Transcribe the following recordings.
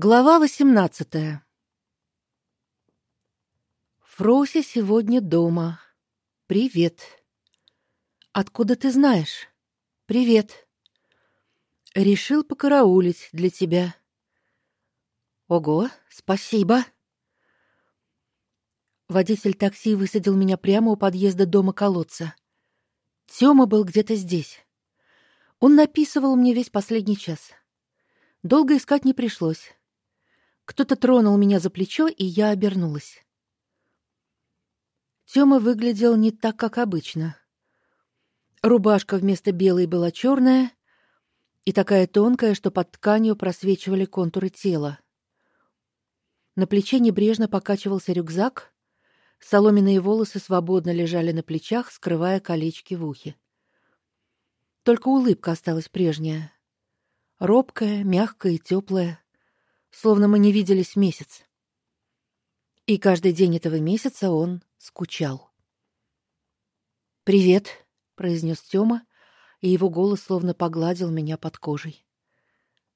Глава восемнадцатая. Фрося сегодня дома. Привет. Откуда ты знаешь? Привет. Решил покараулить для тебя. Ого, спасибо. Водитель такси высадил меня прямо у подъезда дома колодца. Тёма был где-то здесь. Он написывал мне весь последний час. Долго искать не пришлось. Кто-то тронул меня за плечо, и я обернулась. Тёма выглядел не так, как обычно. Рубашка вместо белой была черная и такая тонкая, что под тканью просвечивали контуры тела. На плече небрежно покачивался рюкзак, соломенные волосы свободно лежали на плечах, скрывая колечки в ухе. Только улыбка осталась прежняя, робкая, мягкая и теплая словно мы не виделись месяц. И каждый день этого месяца он скучал. "Привет", произнес Тёма, и его голос словно погладил меня под кожей.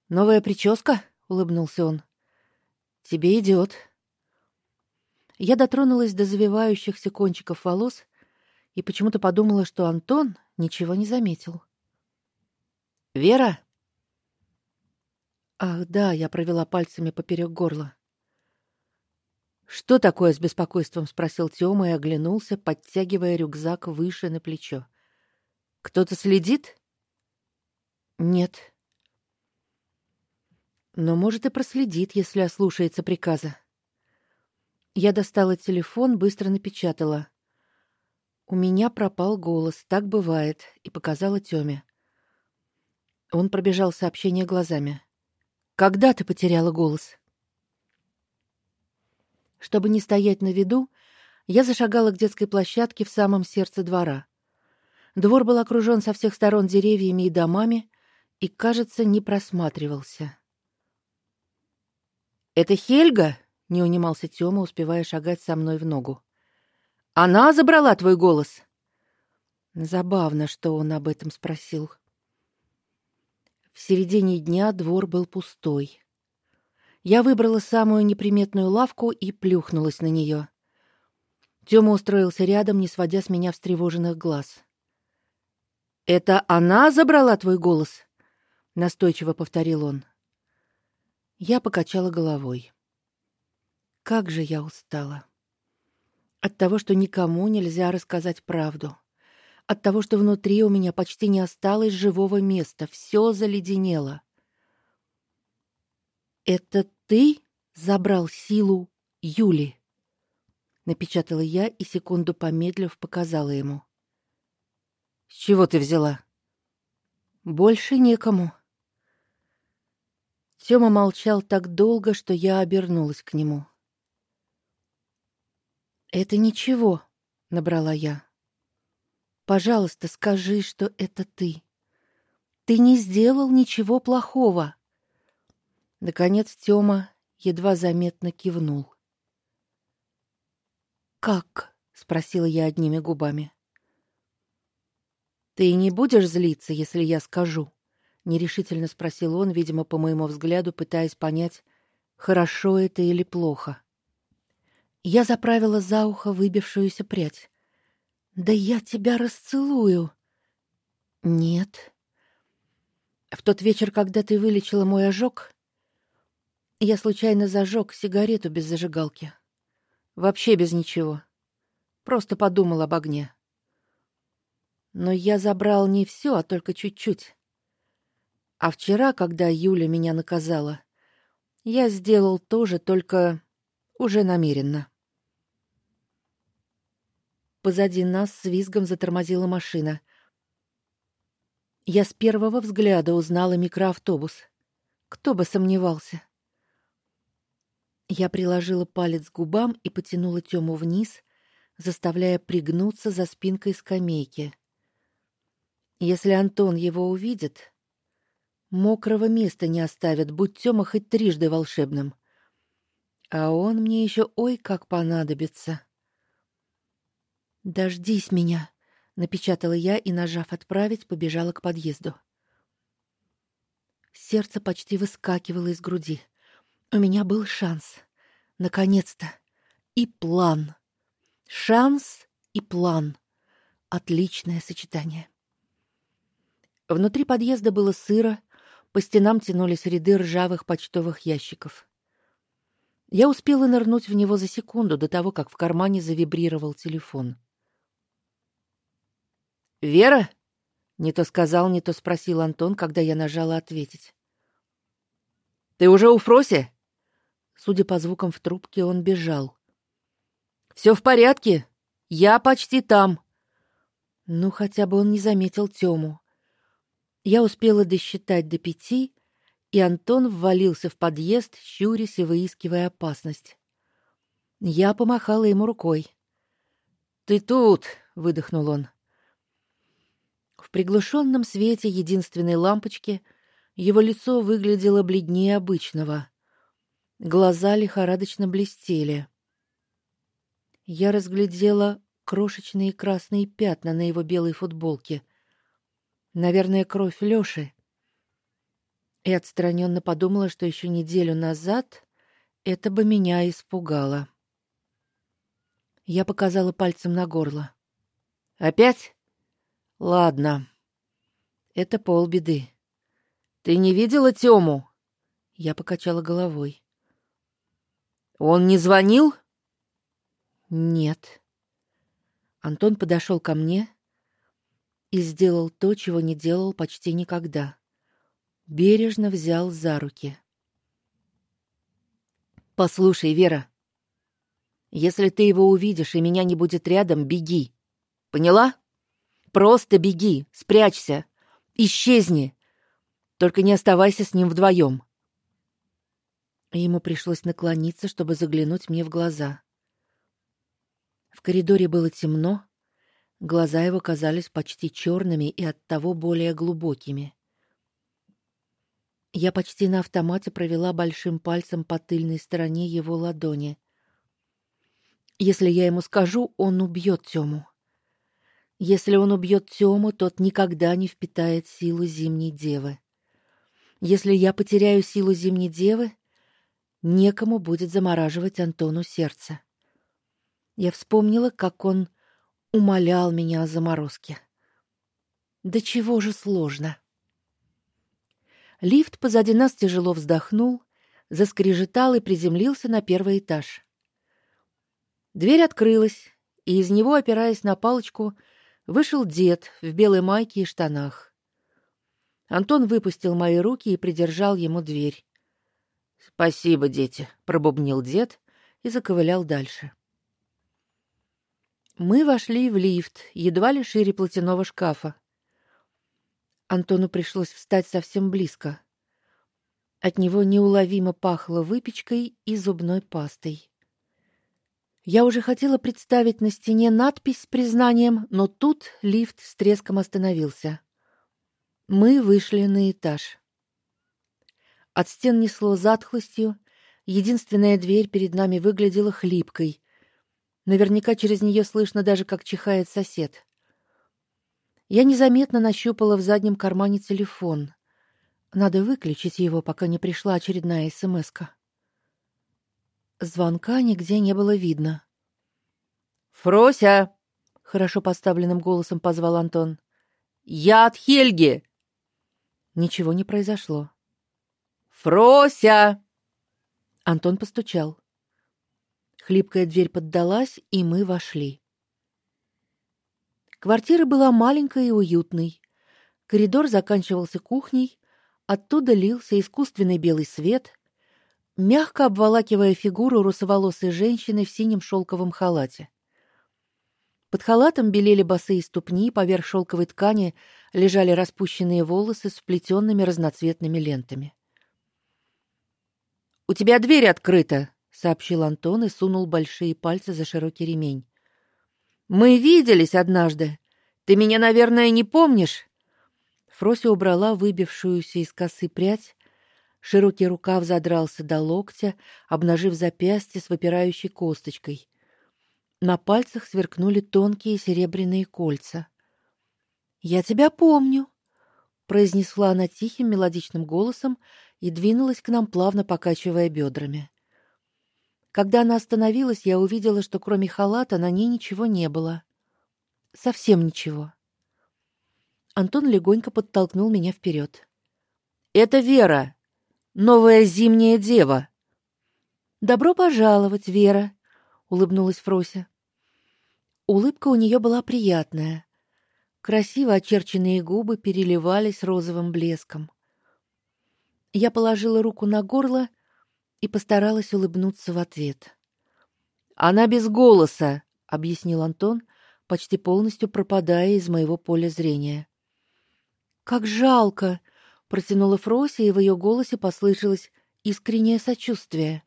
"Новая прическа?" улыбнулся он. "Тебе идет. Я дотронулась до завивающихся кончиков волос и почему-то подумала, что Антон ничего не заметил. "Вера?" Ах, да, я провела пальцами поперек горла. Что такое с беспокойством спросил Тёма и оглянулся, подтягивая рюкзак выше на плечо. Кто-то следит? Нет. Но может и проследит, если ослушается приказа. Я достала телефон, быстро напечатала: "У меня пропал голос, так бывает", и показала Тёме. Он пробежал сообщение глазами. Когда ты потеряла голос? Чтобы не стоять на виду, я зашагала к детской площадке в самом сердце двора. Двор был окружен со всех сторон деревьями и домами и, кажется, не просматривался. Это Хельга, не унимался Тёма, успевая шагать со мной в ногу. Она забрала твой голос. Забавно, что он об этом спросил. В середине дня двор был пустой. Я выбрала самую неприметную лавку и плюхнулась на нее. Тёма устроился рядом, не сводя с меня встревоженных глаз. Это она забрала твой голос, настойчиво повторил он. Я покачала головой. Как же я устала. От того, что никому нельзя рассказать правду от того, что внутри у меня почти не осталось живого места, все заледенело. Это ты забрал силу Юли, напечатала я и секунду помедлив показала ему. С чего ты взяла? Больше некому. Тёма молчал так долго, что я обернулась к нему. Это ничего, набрала я. Пожалуйста, скажи, что это ты. Ты не сделал ничего плохого. Наконец Тёма едва заметно кивнул. Как? спросила я одними губами. Ты не будешь злиться, если я скажу? нерешительно спросил он, видимо, по моему взгляду, пытаясь понять, хорошо это или плохо. Я заправила за ухо выбившуюся прядь. Да я тебя расцелую. Нет. В тот вечер, когда ты вылечила мой ожог, я случайно зажег сигарету без зажигалки. Вообще без ничего. Просто подумал об огне. Но я забрал не все, а только чуть-чуть. А вчера, когда Юля меня наказала, я сделал то же, только уже намеренно. Позади нас с визгом затормозила машина. Я с первого взгляда узнала микроавтобус. Кто бы сомневался. Я приложила палец к губам и потянула Тему вниз, заставляя пригнуться за спинкой скамейки. Если Антон его увидит, мокрого места не оставит, будь Тёма хоть трижды волшебным. А он мне еще ой как понадобится. Дождись меня, напечатала я и, нажав отправить, побежала к подъезду. Сердце почти выскакивало из груди. У меня был шанс. Наконец-то. И план. Шанс и план. Отличное сочетание. Внутри подъезда было сыро, по стенам тянулись ряды ржавых почтовых ящиков. Я успела нырнуть в него за секунду до того, как в кармане завибрировал телефон. Вера? Не то сказал, не то спросил Антон, когда я нажала ответить. Ты уже у Фроси? Судя по звукам в трубке, он бежал. Все в порядке. Я почти там. Ну, хотя бы он не заметил Тему. Я успела досчитать до пяти, и Антон ввалился в подъезд, щурясь и выискивая опасность. Я помахала ему рукой. Ты тут, выдохнул он. Приглушенном свете единственной лампочки его лицо выглядело бледнее обычного. Глаза лихорадочно блестели. Я разглядела крошечные красные пятна на его белой футболке. Наверное, кровь Лёши. И отстраненно подумала, что еще неделю назад это бы меня испугало. Я показала пальцем на горло. Опять? Ладно. Это полбеды. Ты не видела Тему? Я покачала головой. Он не звонил? Нет. Антон подошел ко мне и сделал то, чего не делал почти никогда. Бережно взял за руки. Послушай, Вера, если ты его увидишь и меня не будет рядом, беги. Поняла? Просто беги, спрячься, исчезни. Только не оставайся с ним вдвоем. Ему пришлось наклониться, чтобы заглянуть мне в глаза. В коридоре было темно, глаза его казались почти черными и оттого более глубокими. Я почти на автомате провела большим пальцем по тыльной стороне его ладони. Если я ему скажу, он убьет Тему. Если он убьет Тему, тот никогда не впитает силу зимней девы. Если я потеряю силу зимней девы, некому будет замораживать Антону сердце. Я вспомнила, как он умолял меня о заморозке. Да чего же сложно. Лифт позади нас тяжело вздохнул, заскрежетал и приземлился на первый этаж. Дверь открылась, и из него, опираясь на палочку, вышел дед в белой майке и штанах. Антон выпустил мои руки и придержал ему дверь. "Спасибо, дети", пробубнил дед и заковылял дальше. Мы вошли в лифт, едва ли шире платяного шкафа. Антону пришлось встать совсем близко. От него неуловимо пахло выпечкой и зубной пастой. Я уже хотела представить на стене надпись с признанием, но тут лифт с треском остановился. Мы вышли на этаж. От стен несло затхлостью, единственная дверь перед нами выглядела хлипкой, Наверняка через нее слышно даже, как чихает сосед. Я незаметно нащупала в заднем кармане телефон. Надо выключить его, пока не пришла очередная СМСка. Звонка нигде не было видно. "Фрося!" хорошо поставленным голосом позвал Антон. "Я от Хельги". Ничего не произошло. "Фрося!" Антон постучал. Хлипкая дверь поддалась, и мы вошли. Квартира была маленькой и уютной. Коридор заканчивался кухней, оттуда лился искусственный белый свет, мягко обволакивая фигуру русоволосой женщины в синем шелковом халате. Под халатом белели босые ступни, поверх шелковой ткани лежали распущенные волосы с вплетенными разноцветными лентами. У тебя дверь открыта, сообщил Антон и сунул большие пальцы за широкий ремень. Мы виделись однажды. Ты меня, наверное, не помнишь? Фрося убрала выбившуюся из косы прядь, широкий рукав задрался до локтя, обнажив запястье с выпирающей косточкой. На пальцах сверкнули тонкие серебряные кольца. Я тебя помню, произнесла она тихим мелодичным голосом и двинулась к нам, плавно покачивая бедрами. Когда она остановилась, я увидела, что кроме халата на ней ничего не было. Совсем ничего. Антон легонько подтолкнул меня вперед. Это Вера, новая зимняя дева. Добро пожаловать, Вера, улыбнулась Фрося. Улыбка у нее была приятная. Красиво очерченные губы переливались розовым блеском. Я положила руку на горло и постаралась улыбнуться в ответ. Она без голоса, объяснил Антон, почти полностью пропадая из моего поля зрения. Как жалко, протянула Фрося, и в ее голосе послышалось искреннее сочувствие.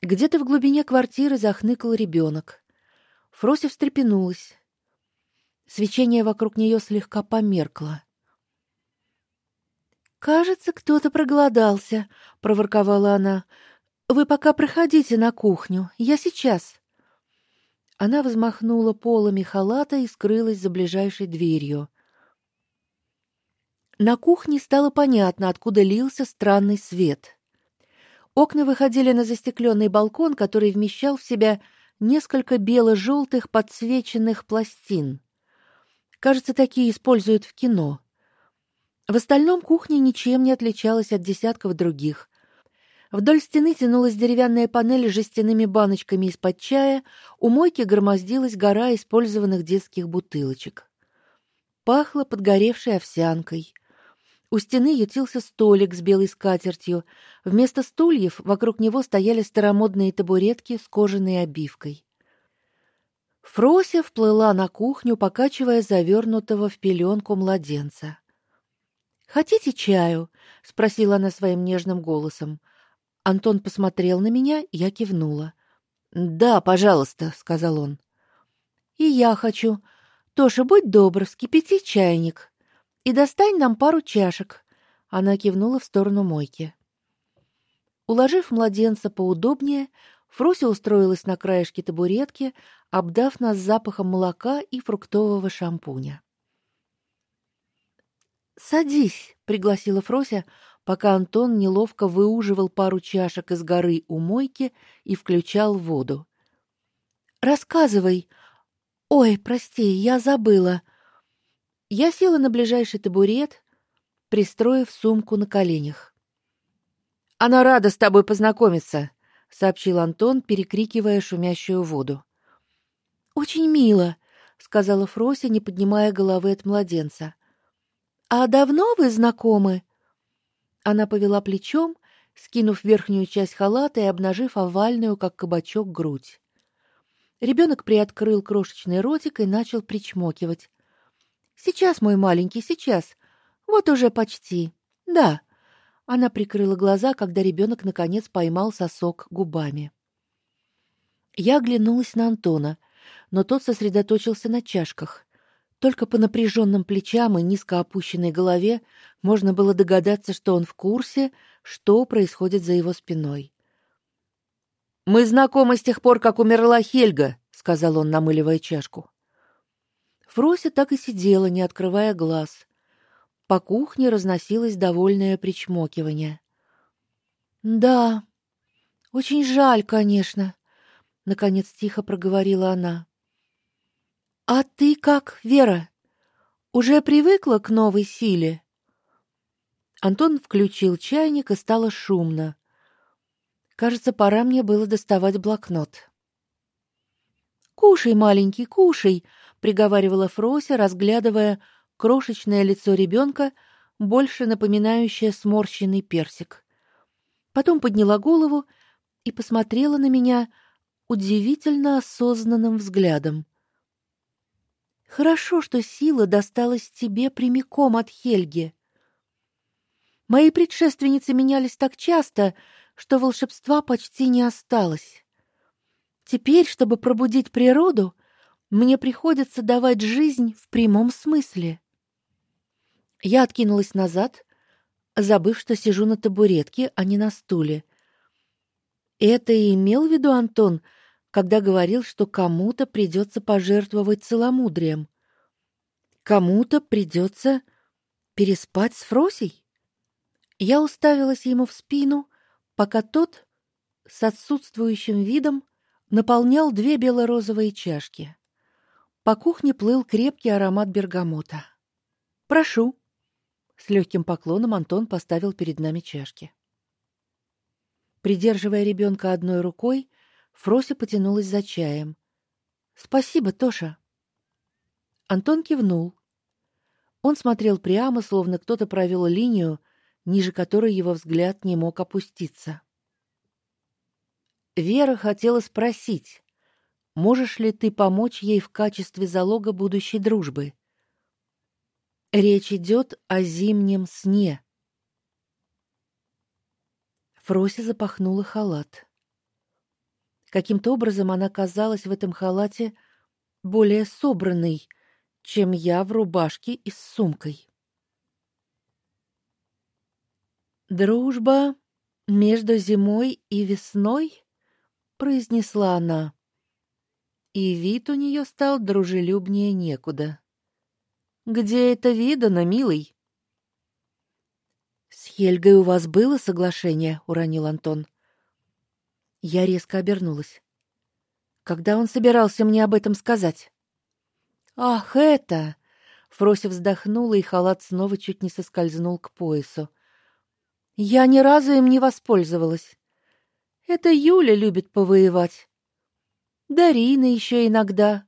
Где-то в глубине квартиры захныкал ребенок. Фрося встрепенулась. Свечение вокруг нее слегка померкло. Кажется, кто-то проголодался, проворковала она. Вы пока проходите на кухню, я сейчас. Она взмахнула полами халата и скрылась за ближайшей дверью. На кухне стало понятно, откуда лился странный свет. Окна выходили на застекленный балкон, который вмещал в себя несколько бело желтых подсвеченных пластин. Кажется, такие используют в кино. В остальном кухня ничем не отличалась от десятков других. Вдоль стены тянулась деревянная панель с жестяными баночками из-под чая, у мойки громоздилась гора использованных детских бутылочек. Пахло подгоревшей овсянкой. У стены ютился столик с белой скатертью. Вместо стульев вокруг него стояли старомодные табуретки с кожаной обивкой. Фрося вплыла на кухню, покачивая завернутого в пеленку младенца. Хотите чаю? спросила она своим нежным голосом. Антон посмотрел на меня, я кивнула. "Да, пожалуйста", сказал он. "И я хочу. Тоша, будь добр, вскипяти чайник и достань нам пару чашек". Она кивнула в сторону мойки. Уложив младенца поудобнее, Фрося устроилась на краешке табуретки, обдав нас запахом молока и фруктового шампуня. Садись, пригласила Фрося, пока Антон неловко выуживал пару чашек из горы у мойки и включал воду. Рассказывай. Ой, прости, я забыла. Я села на ближайший табурет, пристроив сумку на коленях. Она рада с тобой познакомиться, сообщил Антон, перекрикивая шумящую воду. Очень мило, сказала Фрося, не поднимая головы от младенца. А давно вы знакомы? Она повела плечом, скинув верхнюю часть халата и обнажив овальную, как кабачок, грудь. Ребенок приоткрыл крошечный ротик и начал причмокивать. Сейчас, мой маленький, сейчас. Вот уже почти. Да. Она прикрыла глаза, когда ребенок наконец поймал сосок губами. Я оглянулась на Антона, но тот сосредоточился на чашках. Только по напряженным плечам и низко опущенной голове можно было догадаться, что он в курсе, что происходит за его спиной. Мы знакомы с тех пор, как умерла Хельга, сказал он, намыливая чашку. Фрося так и сидела, не открывая глаз. По кухне разносилось довольное причмокивание. Да. Очень жаль, конечно, наконец тихо проговорила она. А ты как, Вера? Уже привыкла к новой силе? Антон включил чайник, и стало шумно. Кажется, пора мне было доставать блокнот. Кушай, маленький, кушай, приговаривала Фрося, разглядывая крошечное лицо ребенка, больше напоминающее сморщенный персик. Потом подняла голову и посмотрела на меня удивительно осознанным взглядом. Хорошо, что сила досталась тебе прямиком от Хельги. Мои предшественницы менялись так часто, что волшебства почти не осталось. Теперь, чтобы пробудить природу, мне приходится давать жизнь в прямом смысле. Я откинулась назад, забыв, что сижу на табуретке, а не на стуле. Это и имел в виду Антон, когда говорил, что кому-то придется пожертвовать целомудрием. Кому-то придется переспать с Фросей? Я уставилась ему в спину, пока тот с отсутствующим видом наполнял две бело-розовые чашки. По кухне плыл крепкий аромат бергамота. Прошу. С легким поклоном Антон поставил перед нами чашки. Придерживая ребенка одной рукой, Фрося потянулась за чаем. Спасибо, Тоша. Антон кивнул. Он смотрел прямо, словно кто-то провел линию, ниже которой его взгляд не мог опуститься. Вера хотела спросить: "Можешь ли ты помочь ей в качестве залога будущей дружбы?" Речь идет о зимнем сне. Фрося запахнула халат. Каким-то образом она казалась в этом халате более собранной, чем я в рубашке и с сумкой. Дружба между зимой и весной, произнесла она. И вид у нее стал дружелюбнее некуда. Где это видано, милый? С Хельгой у вас было соглашение, уронил Антон. Я резко обернулась. Когда он собирался мне об этом сказать? Ах, это. Фрося вздохнула, и халат снова чуть не соскользнул к поясу. Я ни разу им не воспользовалась. Это Юля любит повоевать. Дарина еще иногда.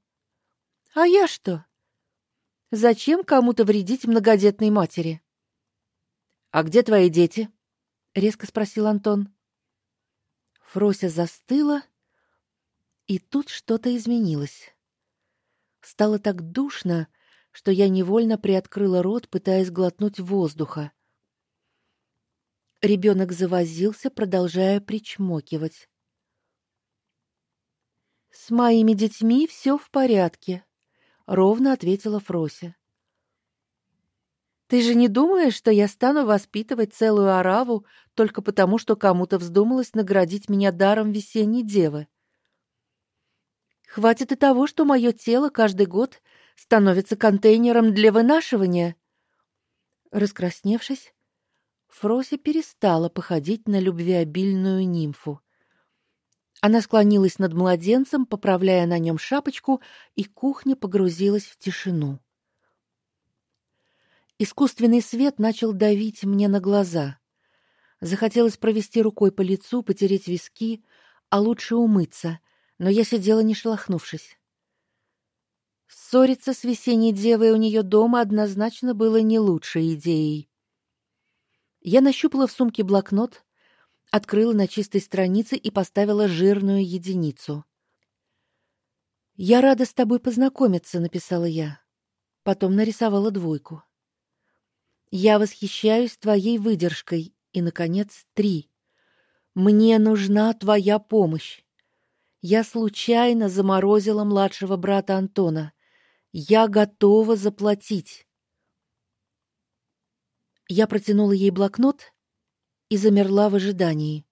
А я что? Зачем кому-то вредить многодетной матери? А где твои дети? резко спросил Антон. Фрося застыла, и тут что-то изменилось. Стало так душно, что я невольно приоткрыла рот, пытаясь глотнуть воздуха. Ребенок завозился, продолжая причмокивать. С моими детьми все в порядке, ровно ответила Фрося. Ты же не думаешь, что я стану воспитывать целую ораву только потому, что кому-то вздумалось наградить меня даром весенней девы? Хватит и того, что мое тело каждый год становится контейнером для вынашивания. Раскрасневшись, Фроси перестала походить на любвеобильную нимфу. Она склонилась над младенцем, поправляя на нем шапочку, и кухня погрузилась в тишину. Искусственный свет начал давить мне на глаза. Захотелось провести рукой по лицу, потереть виски, а лучше умыться, но я сидела не шелохнувшись. Ссориться с весенней девой у нее дома однозначно было не лучшей идеей. Я нащупала в сумке блокнот, открыла на чистой странице и поставила жирную единицу. Я рада с тобой познакомиться, написала я. Потом нарисовала двойку. Я восхищаюсь твоей выдержкой и наконец три. Мне нужна твоя помощь. Я случайно заморозила младшего брата Антона. Я готова заплатить. Я протянула ей блокнот и замерла в ожидании.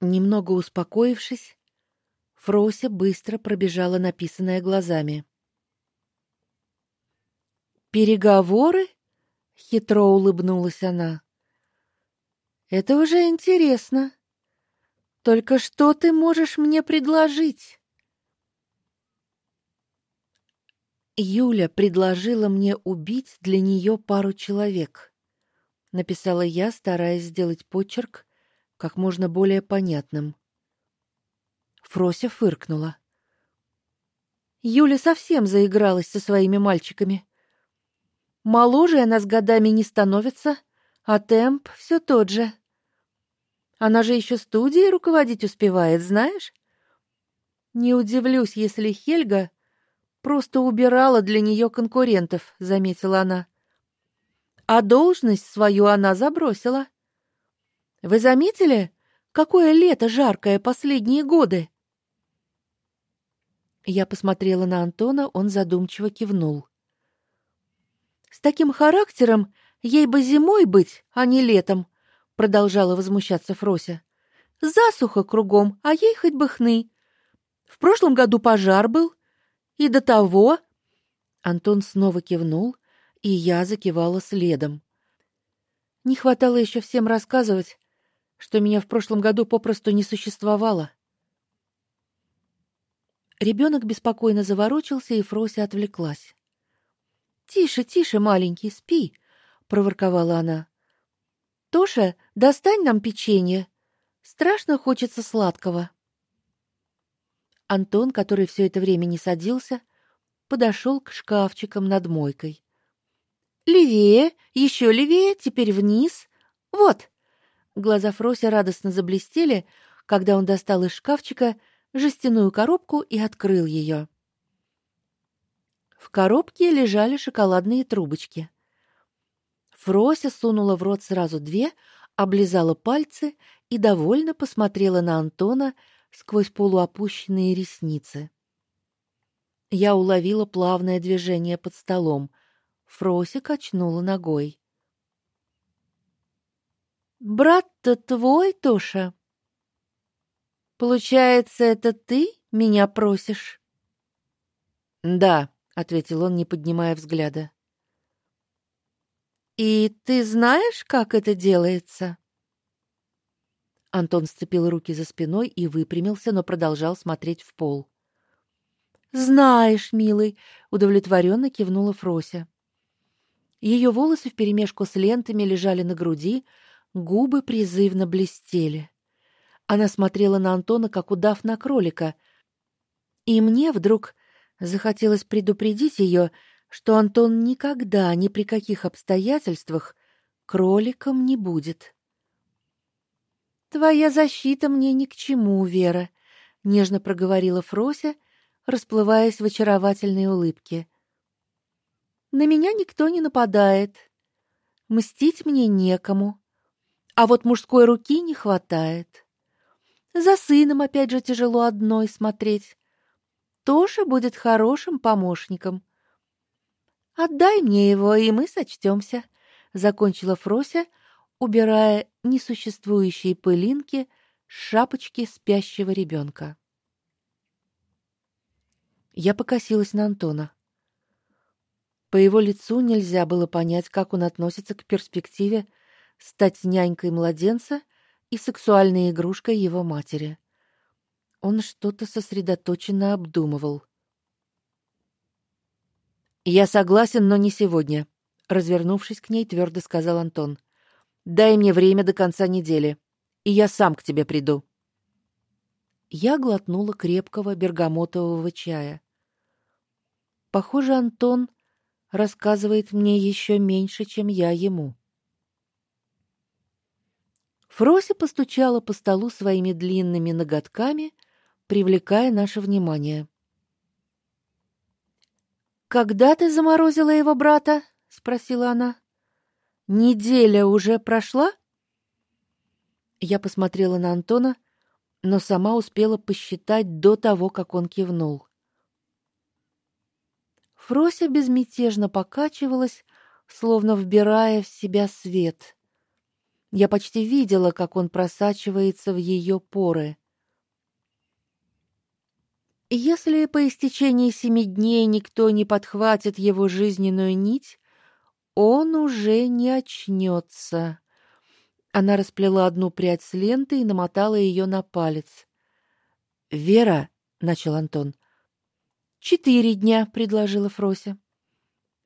Немного успокоившись, Фрося быстро пробежала написанное глазами. Переговоры? хитро улыбнулась она. Это уже интересно. Только что ты можешь мне предложить? Юля предложила мне убить для нее пару человек написала я, стараясь сделать почерк как можно более понятным. Фрося фыркнула. Юля совсем заигралась со своими мальчиками. Моложе она с годами не становится, а темп все тот же. Она же еще студией руководить успевает, знаешь? Не удивлюсь, если Хельга просто убирала для нее конкурентов, заметила она а должность свою она забросила. Вы заметили, какое лето жаркое последние годы? Я посмотрела на Антона, он задумчиво кивнул. С таким характером ей бы зимой быть, а не летом, продолжала возмущаться Фрося. Засуха кругом, а ей хоть бы хны. В прошлом году пожар был, и до того Антон снова кивнул, и я закивала следом. Не хватало еще всем рассказывать, что меня в прошлом году попросту не существовало. Ребенок беспокойно заворочился, и Фрося отвлеклась. Тише, тише, маленький, спи, проворковала она. Тоша, достань нам печенье. Страшно хочется сладкого. Антон, который все это время не садился, подошел к шкафчикам над мойкой. Левее, еще левее, теперь вниз. Вот. Глаза Фроси радостно заблестели, когда он достал из шкафчика жестяную коробку и открыл ее. В коробке лежали шоколадные трубочки. Фрося сунула в рот сразу две, облизала пальцы и довольно посмотрела на Антона сквозь полуопущенные ресницы. Я уловила плавное движение под столом. Фрося качнула ногой. Брат-то твой, Тоша. Получается, это ты меня просишь? Да, ответил он, не поднимая взгляда. И ты знаешь, как это делается? Антон сцепил руки за спиной и выпрямился, но продолжал смотреть в пол. Знаешь, милый, удовлетворенно кивнула Фрося. Ее волосы вперемешку с лентами лежали на груди, губы призывно блестели. Она смотрела на Антона, как удав на кролика. И мне вдруг захотелось предупредить ее, что Антон никогда ни при каких обстоятельствах кроликом не будет. Твоя защита мне ни к чему, Вера, нежно проговорила Фрося, расплываясь в очаровательной улыбке. На меня никто не нападает. Мстить мне некому. А вот мужской руки не хватает. За сыном опять же тяжело одной смотреть. Тоша будет хорошим помощником. Отдай мне его, и мы сочтемся», — закончила Фрося, убирая несуществующие пылинки с шапочки спящего ребенка. Я покосилась на Антона. По его лицу нельзя было понять, как он относится к перспективе стать нянькой младенца и сексуальной игрушкой его матери. Он что-то сосредоточенно обдумывал. Я согласен, но не сегодня, развернувшись к ней, твердо сказал Антон. Дай мне время до конца недели, и я сам к тебе приду. Я глотнула крепкого бергамотового чая. Похоже, Антон рассказывает мне еще меньше, чем я ему. Фрося постучала по столу своими длинными ноготками, привлекая наше внимание. Когда ты заморозила его брата? спросила она. Неделя уже прошла? Я посмотрела на Антона, но сама успела посчитать до того, как он кивнул. Фрося безмятежно покачивалась, словно вбирая в себя свет. Я почти видела, как он просачивается в ее поры. Если по истечении семи дней никто не подхватит его жизненную нить, он уже не очнется. Она расплела одну прядь с ленты и намотала ее на палец. "Вера", начал Антон. «Четыре дня", предложила Фрося.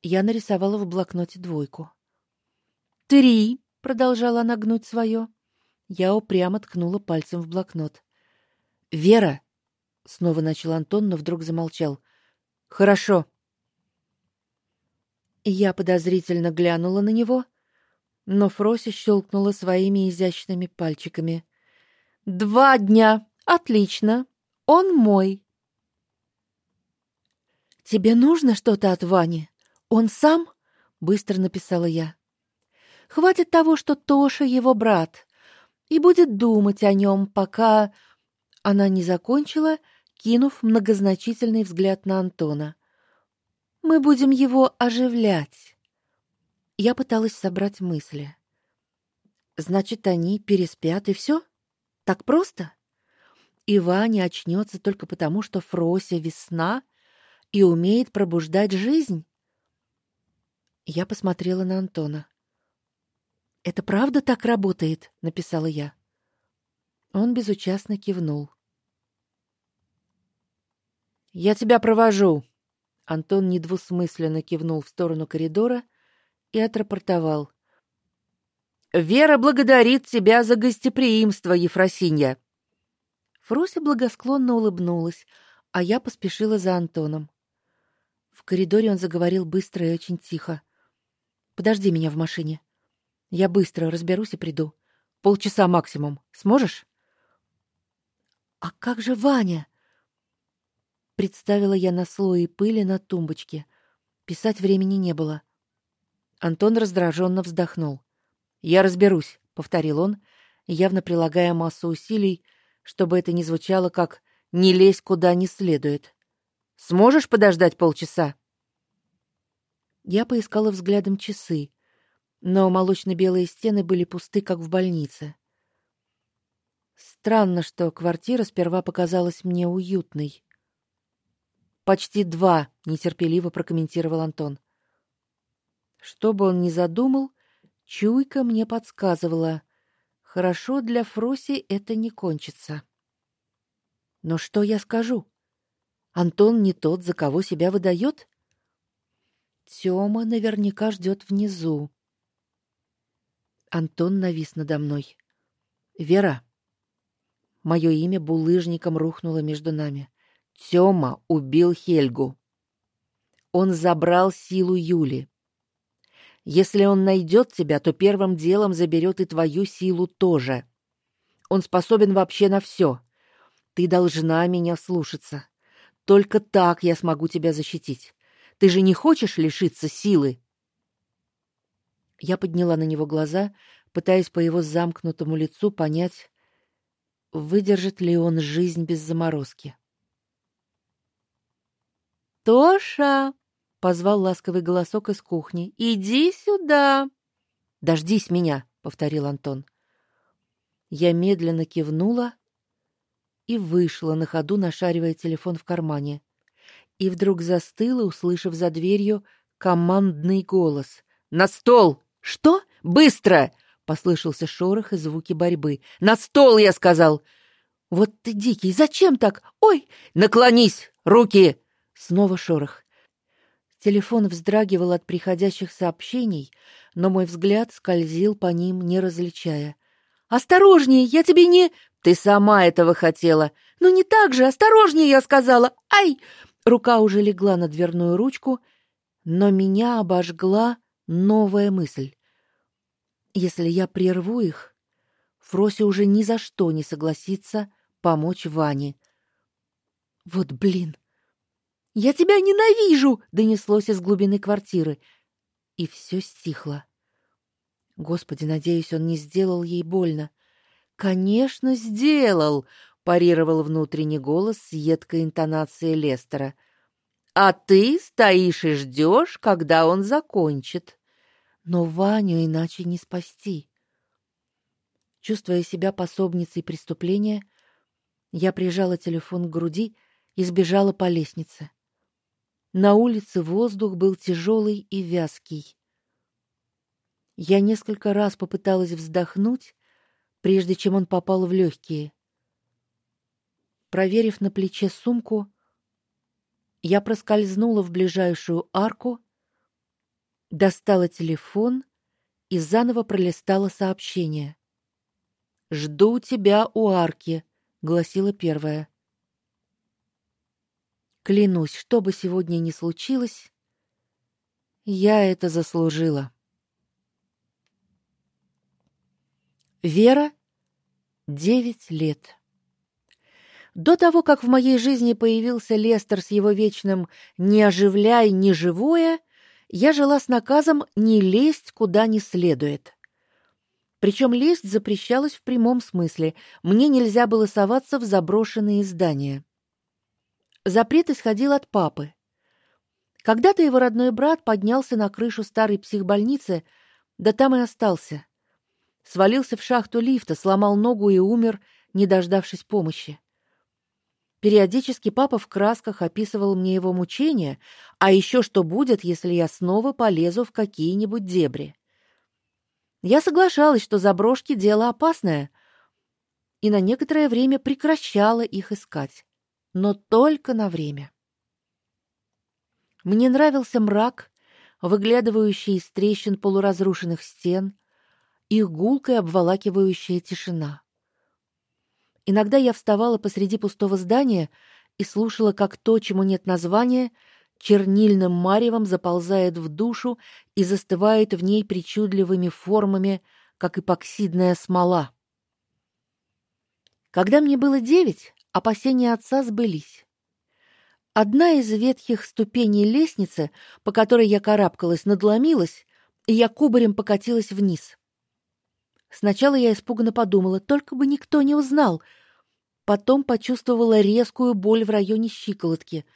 Я нарисовала в блокноте двойку. «Три», — продолжала она гнуть свое. Я упрямо ткнула пальцем в блокнот. «Вера», снова начал Антон, но вдруг замолчал. Хорошо. Я подозрительно глянула на него, но Фрося щелкнула своими изящными пальчиками. Два дня. Отлично. Он мой. Тебе нужно что-то от Вани? Он сам? быстро написала я. Хватит того, что Тоша его брат, и будет думать о нем, пока она не закончила кинув многозначительный взгляд на Антона. Мы будем его оживлять. Я пыталась собрать мысли. Значит, они переспят и все? Так просто? И Ваня очнется только потому, что Фрося весна и умеет пробуждать жизнь. Я посмотрела на Антона. Это правда так работает, написала я. Он безучастно кивнул. Я тебя провожу. Антон недвусмысленно кивнул в сторону коридора и отрапортовал: Вера благодарит тебя за гостеприимство, Ефросинья. Фрося благосклонно улыбнулась, а я поспешила за Антоном. В коридоре он заговорил быстро и очень тихо. Подожди меня в машине. Я быстро разберусь и приду. Полчаса максимум. Сможешь? А как же Ваня? Представила я на слое пыли на тумбочке. Писать времени не было. Антон раздраженно вздохнул. Я разберусь, повторил он, явно прилагая массу усилий, чтобы это не звучало как не лезь куда не следует. Сможешь подождать полчаса? Я поискала взглядом часы, но молочно-белые стены были пусты, как в больнице. Странно, что квартира сперва показалась мне уютной. Почти два, нетерпеливо прокомментировал Антон. Что бы он ни задумал, Чуйка мне подсказывала, хорошо для Фроси это не кончится. Но что я скажу? Антон не тот, за кого себя выдает? Тёма наверняка ждет внизу. Антон навис надо мной. Вера. Мое имя булыжником рухнуло между нами. Тёма убил Хельгу. Он забрал силу Юли. Если он найдет тебя, то первым делом заберет и твою силу тоже. Он способен вообще на все. Ты должна меня слушаться. Только так я смогу тебя защитить. Ты же не хочешь лишиться силы? Я подняла на него глаза, пытаясь по его замкнутому лицу понять, выдержит ли он жизнь без заморозки. Тоша, позвал ласковый голосок из кухни. Иди сюда. Дождись меня, повторил Антон. Я медленно кивнула и вышла на ходу, нашаривая телефон в кармане. И вдруг застыла, услышав за дверью командный голос. На стол. Что? Быстро! послышался шорох и звуки борьбы. На стол, я сказал. Вот ты дикий, зачем так? Ой, наклонись, руки. Снова шорох. Телефон вздрагивал от приходящих сообщений, но мой взгляд скользил по ним, не различая. Осторожнее, я тебе не Ты сама этого хотела. Ну не так же, осторожнее, я сказала. Ай! Рука уже легла на дверную ручку, но меня обожгла новая мысль. Если я прерву их, Фрося уже ни за что не согласится помочь Ване. Вот блин. Я тебя ненавижу, донеслось из глубины квартиры, и все стихло. Господи, надеюсь, он не сделал ей больно. Конечно, сделал, парировал внутренний голос с едкой интонацией Лестера. А ты стоишь и ждешь, когда он закончит. Но Ваню иначе не спасти. Чувствуя себя пособницей преступления, я прижала телефон к груди и сбежала по лестнице. На улице воздух был тяжелый и вязкий. Я несколько раз попыталась вздохнуть, прежде чем он попал в легкие. Проверив на плече сумку, я проскользнула в ближайшую арку, достала телефон и заново пролистала сообщение. Жду тебя у арки, гласила первая. Клянусь, что бы сегодня ни случилось, я это заслужила. Вера, девять лет. До того, как в моей жизни появился Лестер с его вечным «не оживляй не живое», я жила с наказом не лезть куда не следует. Причем лезть запрещалось в прямом смысле. Мне нельзя было соваться в заброшенные здания. Запрет исходил от папы. Когда-то его родной брат поднялся на крышу старой психбольницы, да там и остался. Свалился в шахту лифта, сломал ногу и умер, не дождавшись помощи. Периодически папа в красках описывал мне его мучения, а еще что будет, если я снова полезу в какие-нибудь дебри. Я соглашалась, что заброшки дело опасное, и на некоторое время прекращала их искать, но только на время. Мне нравился мрак, выглядывающий из трещин полуразрушенных стен, их гулкая обволакивающая тишина. Иногда я вставала посреди пустого здания и слушала, как то, чему нет названия, чернильным маревом заползает в душу и застывает в ней причудливыми формами, как эпоксидная смола. Когда мне было девять, опасения отца сбылись. Одна из ветхих ступеней лестницы, по которой я карабкалась, надломилась, и я кубарем покатилась вниз. Сначала я испуганно подумала, только бы никто не узнал. Потом почувствовала резкую боль в районе щиколотки —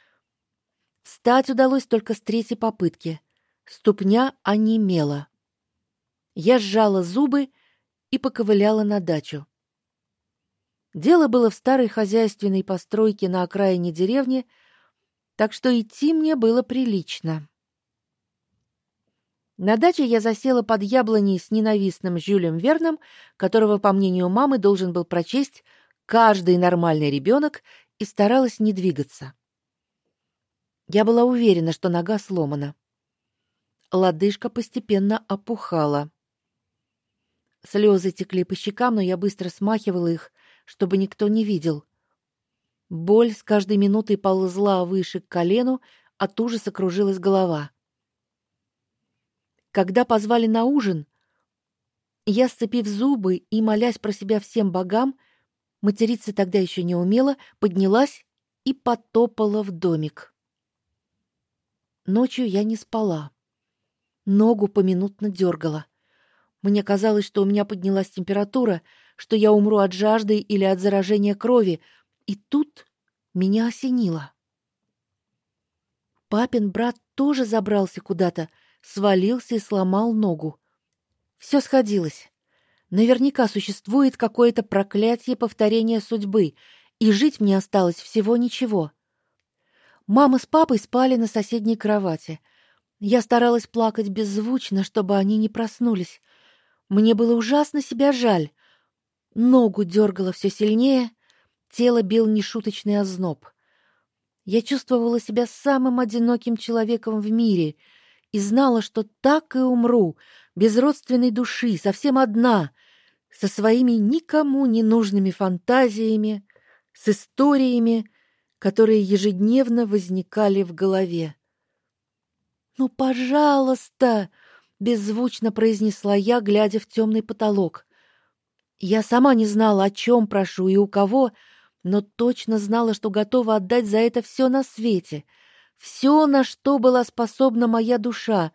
Встать удалось только с третьей попытки. Ступня онемела. Я сжала зубы и поковыляла на дачу. Дело было в старой хозяйственной постройке на окраине деревни, так что идти мне было прилично. На даче я засела под яблоней с ненавистным Жюлем Верном, которого, по мнению мамы, должен был прочесть каждый нормальный ребенок, и старалась не двигаться. Я была уверена, что нога сломана. Лодыжка постепенно опухала. Слезы текли по щекам, но я быстро смахивала их, чтобы никто не видел. Боль с каждой минутой ползла выше к колену, от ужаса кружилась голова. Когда позвали на ужин, я, сцепив зубы и молясь про себя всем богам, материться тогда еще не умела, поднялась и потопала в домик. Ночью я не спала. Ногу поминутно дергала. Мне казалось, что у меня поднялась температура, что я умру от жажды или от заражения крови, и тут меня осенило. Папин брат тоже забрался куда-то, свалился и сломал ногу. Все сходилось. Наверняка существует какое-то проклятие повторения судьбы, и жить мне осталось всего ничего. Мама с папой спали на соседней кровати. Я старалась плакать беззвучно, чтобы они не проснулись. Мне было ужасно себя жаль. Ногу дергало все сильнее, тело бил нешуточный озноб. Я чувствовала себя самым одиноким человеком в мире и знала, что так и умру, без родственной души, совсем одна, со своими никому не нужными фантазиями, с историями, которые ежедневно возникали в голове. "Ну, пожалуйста", беззвучно произнесла я, глядя в темный потолок. Я сама не знала, о чем прошу и у кого, но точно знала, что готова отдать за это все на свете, все, на что была способна моя душа.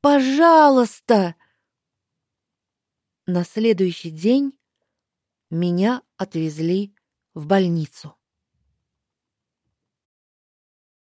Пожалуйста. На следующий день меня отвезли в больницу.